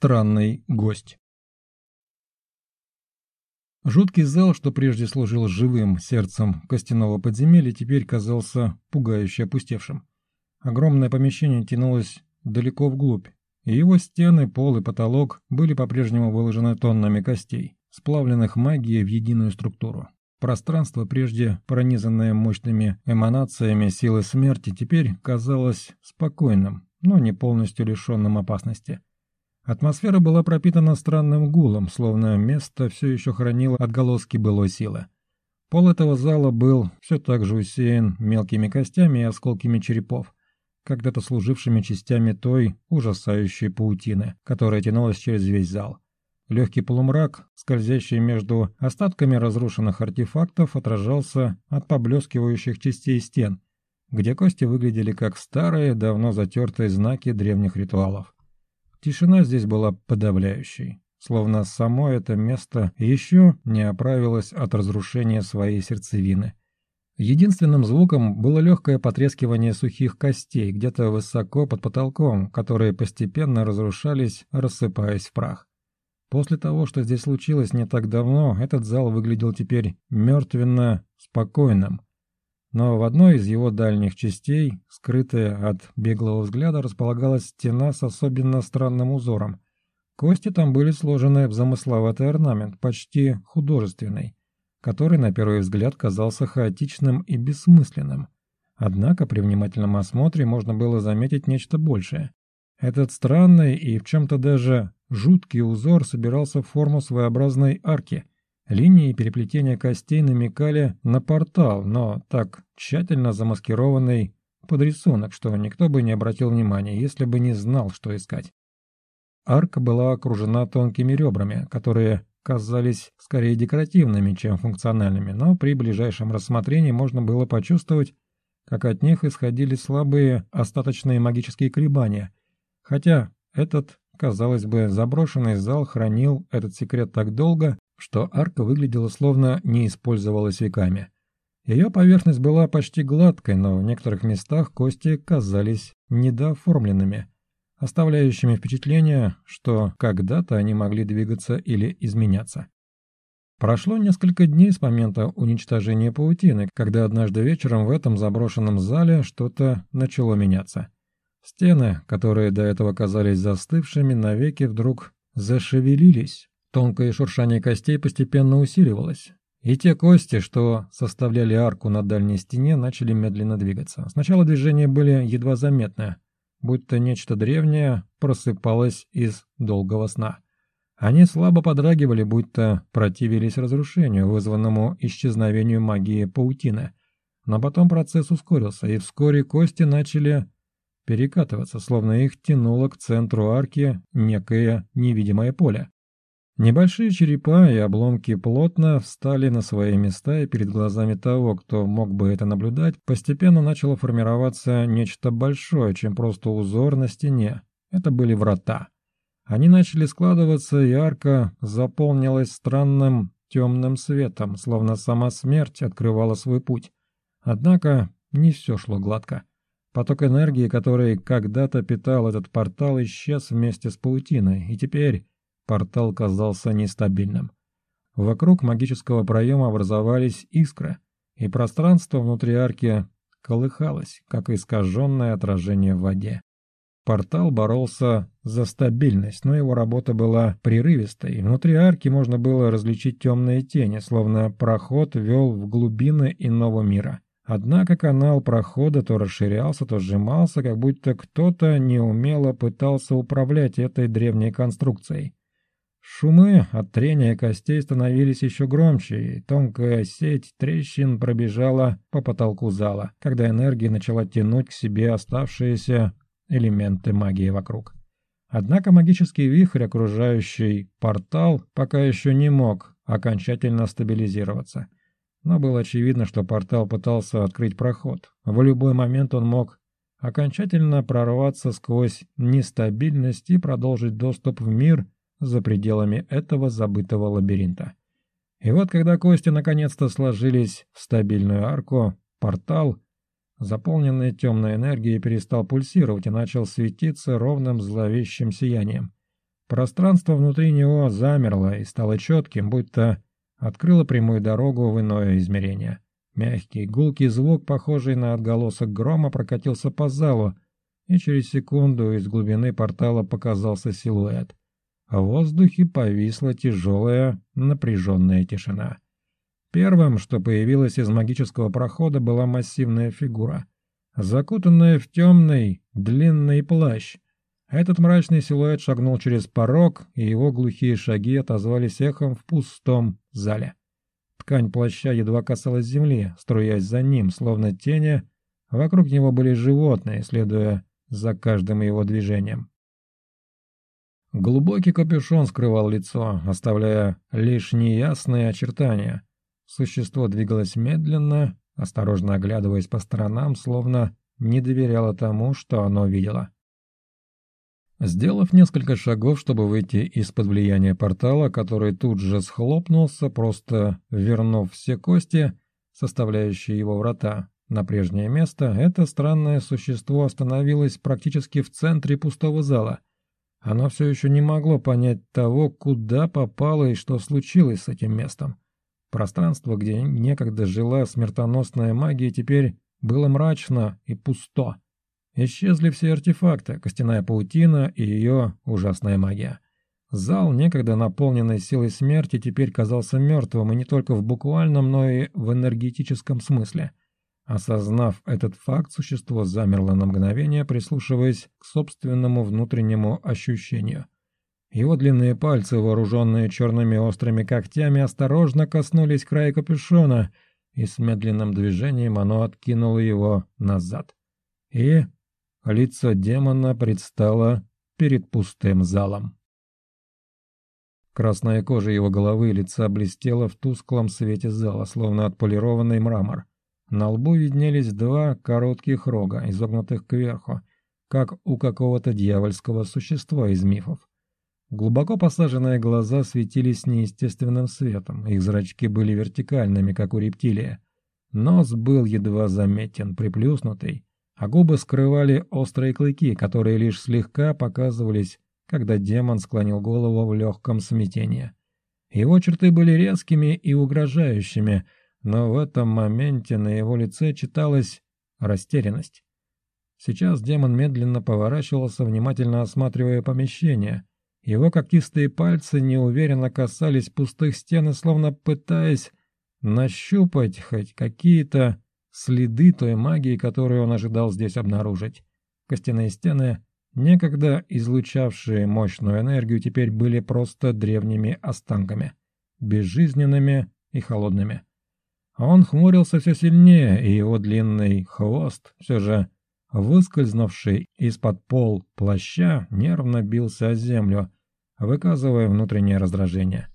Странный гость. Жуткий зал, что прежде служил живым сердцем костяного подземелья, теперь казался пугающе опустевшим. Огромное помещение тянулось далеко вглубь, и его стены, пол и потолок были по-прежнему выложены тоннами костей, сплавленных магией в единую структуру. Пространство, прежде пронизанное мощными эманациями силы смерти, теперь казалось спокойным, но не полностью лишенным опасности – Атмосфера была пропитана странным гулом, словно место все еще хранило отголоски былой силы. Пол этого зала был все так же усеян мелкими костями и осколками черепов, когда-то служившими частями той ужасающей паутины, которая тянулась через весь зал. Легкий полумрак, скользящий между остатками разрушенных артефактов, отражался от поблескивающих частей стен, где кости выглядели как старые, давно затертые знаки древних ритуалов. Тишина здесь была подавляющей, словно само это место еще не оправилось от разрушения своей сердцевины. Единственным звуком было легкое потрескивание сухих костей где-то высоко под потолком, которые постепенно разрушались, рассыпаясь в прах. После того, что здесь случилось не так давно, этот зал выглядел теперь мертвенно спокойным, но в одной из его дальних частей, скрытая от беглого взгляда, располагалась стена с особенно странным узором. Кости там были сложены в замысловатый орнамент, почти художественный, который на первый взгляд казался хаотичным и бессмысленным. Однако при внимательном осмотре можно было заметить нечто большее. Этот странный и в чем-то даже жуткий узор собирался в форму своеобразной арки – Линии переплетения костей намекали на портал, но так тщательно замаскированный под рисунок, что никто бы не обратил внимания, если бы не знал, что искать. Арка была окружена тонкими ребрами, которые казались скорее декоративными, чем функциональными, но при ближайшем рассмотрении можно было почувствовать, как от них исходили слабые остаточные магические колебания. Хотя этот, казалось бы, заброшенный зал хранил этот секрет так долго, что арка выглядела словно не использовалась веками. Ее поверхность была почти гладкой, но в некоторых местах кости казались недооформленными, оставляющими впечатление, что когда-то они могли двигаться или изменяться. Прошло несколько дней с момента уничтожения паутины, когда однажды вечером в этом заброшенном зале что-то начало меняться. Стены, которые до этого казались застывшими, навеки вдруг зашевелились. Тонкое шуршание костей постепенно усиливалось. И те кости, что составляли арку на дальней стене, начали медленно двигаться. Сначала движения были едва заметны, будто нечто древнее просыпалось из долгого сна. Они слабо подрагивали, будто противились разрушению, вызванному исчезновению магии паутины. Но потом процесс ускорился, и вскоре кости начали перекатываться, словно их тянуло к центру арки некое невидимое поле. Небольшие черепа и обломки плотно встали на свои места, и перед глазами того, кто мог бы это наблюдать, постепенно начало формироваться нечто большое, чем просто узор на стене. Это были врата. Они начали складываться, и арка заполнилась странным темным светом, словно сама смерть открывала свой путь. Однако не все шло гладко. Поток энергии, который когда-то питал этот портал, исчез вместе с паутиной, и теперь портал казался нестабильным. Вокруг магического проема образовались искры, и пространство внутри арки колыхалось, как искаженное отражение в воде. Портал боролся за стабильность, но его работа была прерывистой. Внутри арки можно было различить темные тени, словно проход вел в глубины иного мира. Однако канал прохода то расширялся, то сжимался, как будто кто-то неумело пытался управлять этой древней конструкцией. Шумы от трения костей становились еще громче, и тонкая сеть трещин пробежала по потолку зала, когда энергия начала тянуть к себе оставшиеся элементы магии вокруг. Однако магический вихрь, окружающий портал, пока еще не мог окончательно стабилизироваться. Но было очевидно, что портал пытался открыть проход. В любой момент он мог окончательно прорваться сквозь нестабильность и продолжить доступ в мир – за пределами этого забытого лабиринта. И вот когда кости наконец-то сложились в стабильную арку, портал, заполненный темной энергией, перестал пульсировать и начал светиться ровным зловещим сиянием. Пространство внутри него замерло и стало четким, будто открыло прямую дорогу в иное измерение. Мягкий, гулкий звук, похожий на отголосок грома, прокатился по залу, и через секунду из глубины портала показался силуэт. А в воздухе повисла тяжелая, напряженная тишина. Первым, что появилось из магического прохода, была массивная фигура, закутанная в темный, длинный плащ. Этот мрачный силуэт шагнул через порог, и его глухие шаги отозвались эхом в пустом зале. Ткань плаща едва касалась земли, струясь за ним, словно тени. Вокруг него были животные, следуя за каждым его движением. Глубокий капюшон скрывал лицо, оставляя лишь неясные очертания. Существо двигалось медленно, осторожно оглядываясь по сторонам, словно не доверяло тому, что оно видело. Сделав несколько шагов, чтобы выйти из-под влияния портала, который тут же схлопнулся, просто вернув все кости, составляющие его врата, на прежнее место, это странное существо остановилось практически в центре пустого зала – она все еще не могла понять того, куда попала и что случилось с этим местом. Пространство, где некогда жила смертоносная магия, теперь было мрачно и пусто. Исчезли все артефакты, костяная паутина и ее ужасная магия. Зал, некогда наполненный силой смерти, теперь казался мертвым, и не только в буквальном, но и в энергетическом смысле – Осознав этот факт, существо замерло на мгновение, прислушиваясь к собственному внутреннему ощущению. Его длинные пальцы, вооруженные черными острыми когтями, осторожно коснулись края капюшона, и с медленным движением оно откинуло его назад. И лицо демона предстало перед пустым залом. Красная кожа его головы и лица блестела в тусклом свете зала, словно отполированный мрамор. На лбу виднелись два коротких рога, изогнутых кверху, как у какого-то дьявольского существа из мифов. Глубоко посаженные глаза светились неестественным светом, их зрачки были вертикальными, как у рептилии. Нос был едва заметен, приплюснутый, а губы скрывали острые клыки, которые лишь слегка показывались, когда демон склонил голову в легком смятении. Его черты были резкими и угрожающими – но в этом моменте на его лице читалась растерянность. Сейчас демон медленно поворачивался, внимательно осматривая помещение. Его когтистые пальцы неуверенно касались пустых стен словно пытаясь нащупать хоть какие-то следы той магии, которую он ожидал здесь обнаружить. Костяные стены, некогда излучавшие мощную энергию, теперь были просто древними останками, безжизненными и холодными. А он хмурился все сильнее, и его длинный хвост, все же выскользнувший из-под пол плаща, нервно бился о землю, выказывая внутреннее раздражение.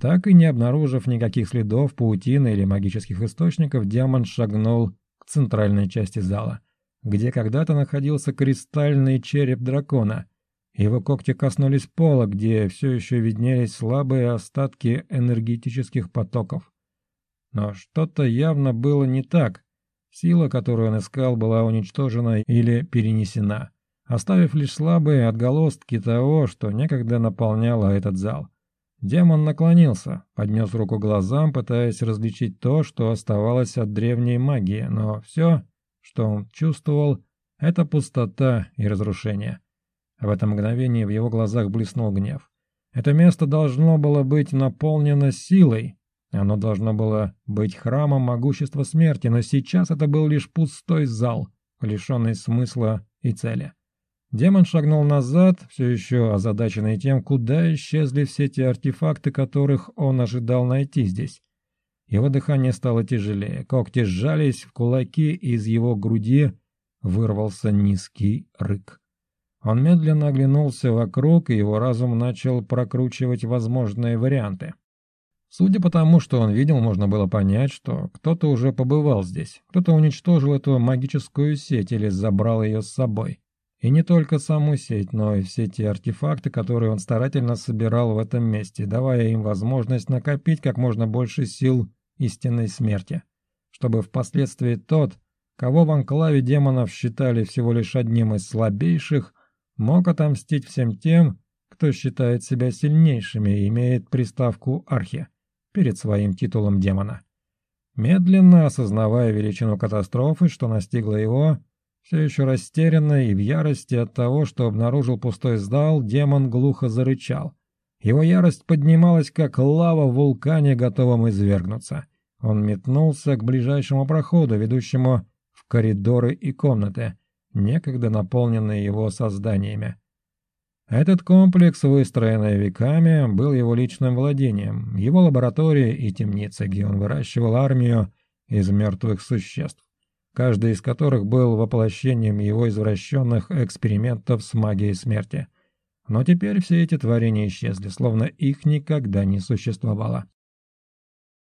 Так и не обнаружив никаких следов паутины или магических источников, демон шагнул к центральной части зала, где когда-то находился кристальный череп дракона. Его когти коснулись пола, где все еще виднелись слабые остатки энергетических потоков. Но что-то явно было не так. Сила, которую он искал, была уничтожена или перенесена, оставив лишь слабые отголостки того, что некогда наполняло этот зал. Демон наклонился, поднес руку глазам, пытаясь различить то, что оставалось от древней магии, но все, что он чувствовал, это пустота и разрушение. В это мгновение в его глазах блеснул гнев. Это место должно было быть наполнено силой, оно должно было быть храмом могущества смерти, но сейчас это был лишь пустой зал, лишенный смысла и цели. Демон шагнул назад, все еще озадаченный тем, куда исчезли все те артефакты, которых он ожидал найти здесь. Его дыхание стало тяжелее, когти сжались в кулаки, и из его груди вырвался низкий рык. Он медленно оглянулся вокруг, и его разум начал прокручивать возможные варианты. Судя по тому, что он видел, можно было понять, что кто-то уже побывал здесь, кто-то уничтожил эту магическую сеть или забрал ее с собой. И не только саму сеть, но и все те артефакты, которые он старательно собирал в этом месте, давая им возможность накопить как можно больше сил истинной смерти, чтобы впоследствии тот, кого в анклаве демонов считали всего лишь одним из слабейших, мог отомстить всем тем, кто считает себя сильнейшими и имеет приставку «архи» перед своим титулом демона. Медленно осознавая величину катастрофы, что настигла его, все еще растерянный и в ярости от того, что обнаружил пустой зал, демон глухо зарычал. Его ярость поднималась, как лава в вулкане, готовом извергнуться. Он метнулся к ближайшему проходу, ведущему в коридоры и комнаты, некогда наполненные его созданиями. Этот комплекс, выстроенный веками, был его личным владением, его лабораторией и темница, где он выращивал армию из мертвых существ, каждый из которых был воплощением его извращенных экспериментов с магией смерти. Но теперь все эти творения исчезли, словно их никогда не существовало.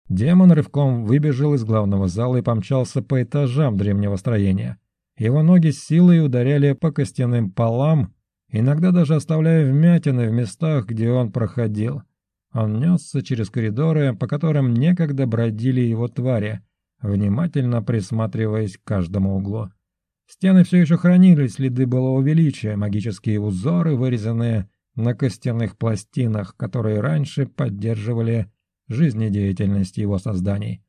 Демон рывком выбежал из главного зала и помчался по этажам древнего строения. Его ноги с силой ударяли по костяным полам, иногда даже оставляя вмятины в местах, где он проходил. Он несся через коридоры, по которым некогда бродили его твари, внимательно присматриваясь к каждому углу. Стены все еще хранили следы былого величия, магические узоры, вырезанные на костяных пластинах, которые раньше поддерживали жизнедеятельность его созданий.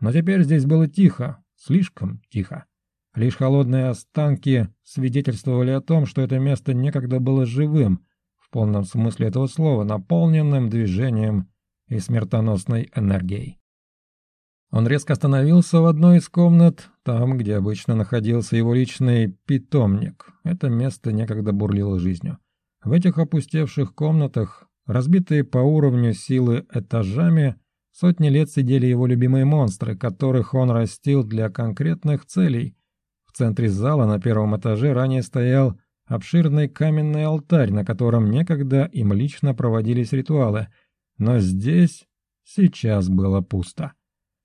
Но теперь здесь было тихо, слишком тихо. Лишь холодные останки свидетельствовали о том, что это место некогда было живым, в полном смысле этого слова, наполненным движением и смертоносной энергией. Он резко остановился в одной из комнат, там, где обычно находился его личный питомник. Это место некогда бурлило жизнью. В этих опустевших комнатах, разбитые по уровню силы этажами, сотни лет сидели его любимые монстры, которых он растил для конкретных целей в центре зала на первом этаже ранее стоял обширный каменный алтарь, на котором некогда им лично проводились ритуалы, но здесь сейчас было пусто.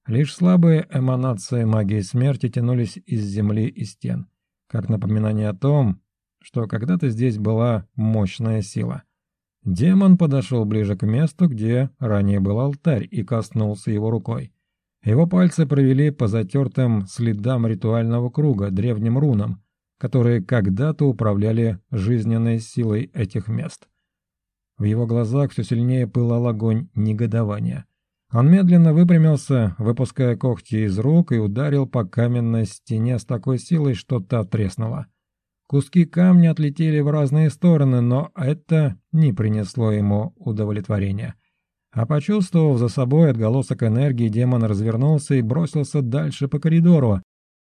Лишь слабые эманации магии смерти тянулись из земли и стен, как напоминание о том, что когда-то здесь была мощная сила. Демон подошел ближе к месту, где ранее был алтарь, и коснулся его рукой. Его пальцы провели по затертым следам ритуального круга, древним рунам, которые когда-то управляли жизненной силой этих мест. В его глазах все сильнее пылал огонь негодования. Он медленно выпрямился, выпуская когти из рук, и ударил по каменной стене с такой силой, что та треснула. Куски камня отлетели в разные стороны, но это не принесло ему удовлетворения. А почувствовав за собой отголосок энергии, демон развернулся и бросился дальше по коридору.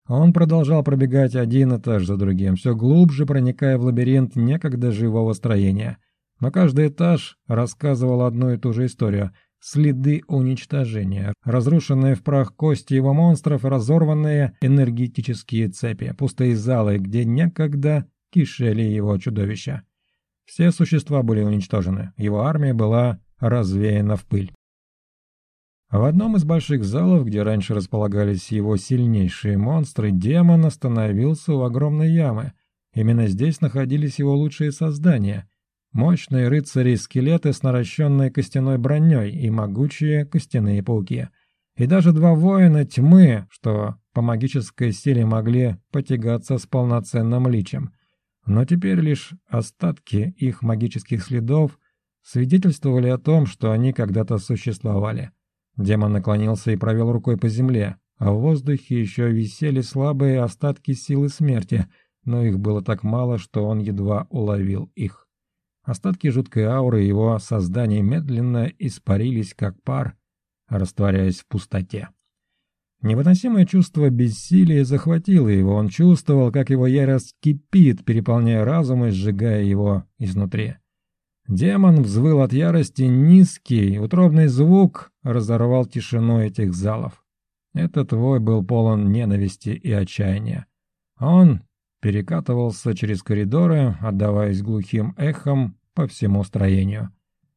Он продолжал пробегать один этаж за другим, все глубже проникая в лабиринт некогда живого строения. Но каждый этаж рассказывал одну и ту же историю – следы уничтожения, разрушенные в прах кости его монстров, разорванные энергетические цепи, пустые залы, где некогда кишели его чудовища. Все существа были уничтожены, его армия была развеяна в пыль. В одном из больших залов, где раньше располагались его сильнейшие монстры, демон остановился у огромной ямы. Именно здесь находились его лучшие создания. Мощные рыцари-скелеты с наращенной костяной броней и могучие костяные пауки. И даже два воина тьмы, что по магической силе могли потягаться с полноценным личем. Но теперь лишь остатки их магических следов свидетельствовали о том, что они когда-то существовали. Демон наклонился и провел рукой по земле, а в воздухе еще висели слабые остатки силы смерти, но их было так мало, что он едва уловил их. Остатки жуткой ауры его создания медленно испарились как пар, растворяясь в пустоте. Невыносимое чувство бессилия захватило его, он чувствовал, как его ярость кипит, переполняя разум и сжигая его изнутри. Демон взвыл от ярости, низкий, утробный звук разорвал тишину этих залов. Этот вой был полон ненависти и отчаяния. Он перекатывался через коридоры, отдаваясь глухим эхом по всему строению.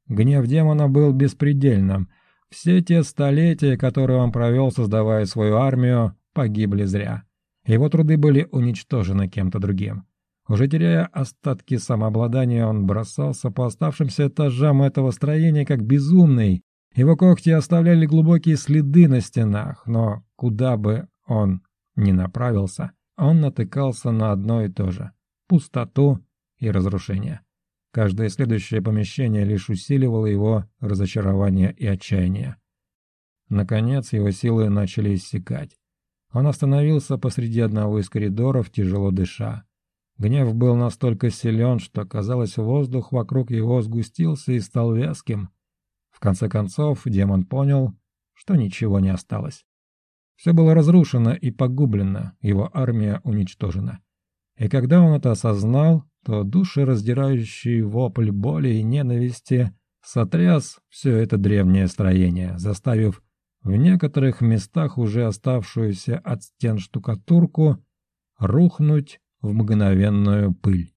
Гнев демона был беспредельным. Все те столетия, которые он провел, создавая свою армию, погибли зря. Его труды были уничтожены кем-то другим. Уже теряя остатки самообладания, он бросался по оставшимся этажам этого строения как безумный. Его когти оставляли глубокие следы на стенах, но куда бы он ни направился, он натыкался на одно и то же – пустоту и разрушение. Каждое следующее помещение лишь усиливало его разочарование и отчаяние. Наконец его силы начали иссякать. Он остановился посреди одного из коридоров, тяжело дыша. Гнев был настолько силен, что, казалось, воздух вокруг его сгустился и стал вязким. В конце концов, демон понял, что ничего не осталось. Все было разрушено и погублено, его армия уничтожена. И когда он это осознал, то душераздирающий вопль боли и ненависти сотряс все это древнее строение, заставив в некоторых местах уже оставшуюся от стен штукатурку рухнуть в мгновенную пыль.